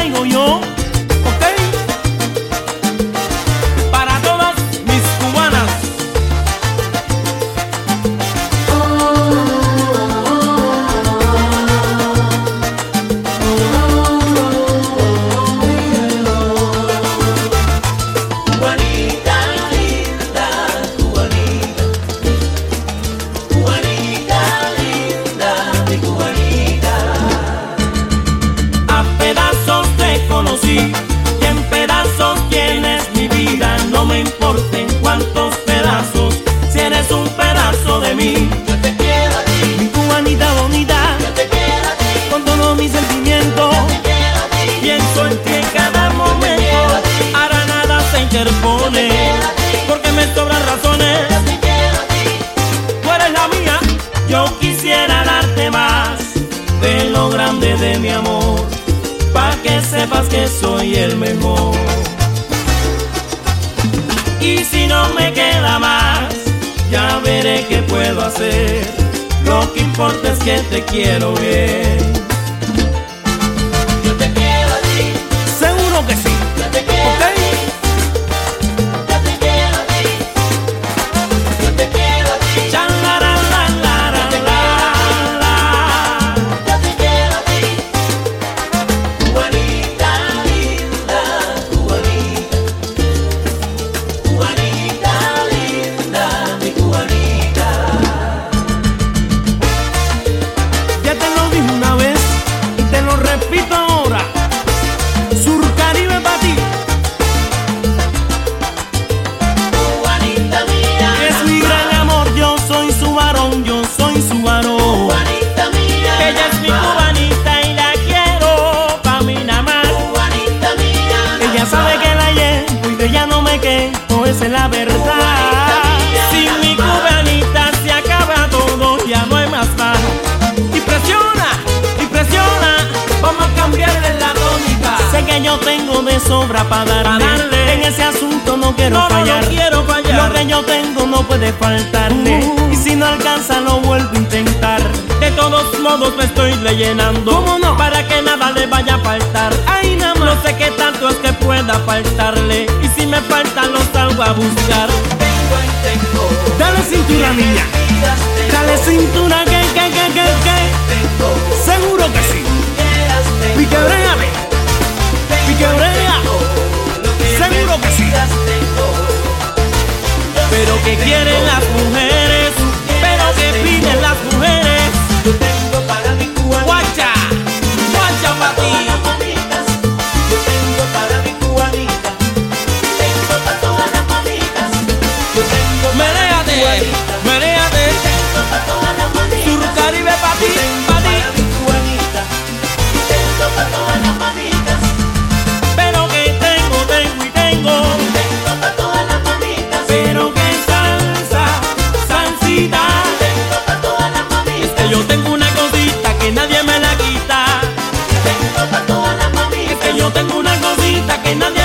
traigo yo, Yo quisiera darte más de lo grande de mi amor, pa' que sepas que soy el mejor. Y si no me queda más, ya veré qué puedo hacer. Lo que importa es que te quiero bien. Yo te quiero a ti, Seguro que sí. Es la verdad. Sin mi cubanita se acaba todo, ya no hay más nada. Y presiona, y presiona, vamos a cambiarle la tónica. Sé que yo tengo de sobra para darle. En ese asunto no quiero No, no, no fallar. quiero fallar. Lo que yo tengo no puede faltarle. Uh. Y si no alcanza, lo vuelvo a intentar. De todos modos me estoy rellenando. Salgo a buscar. tengo y tengo, Dale cintura, niña. Dale cintura, que, que, que, que, que. tengo, Seguro que sí. Piquebréame. Piquebrea. Seguro que sí. Pero que quieren las yo tengo una cosita que nadie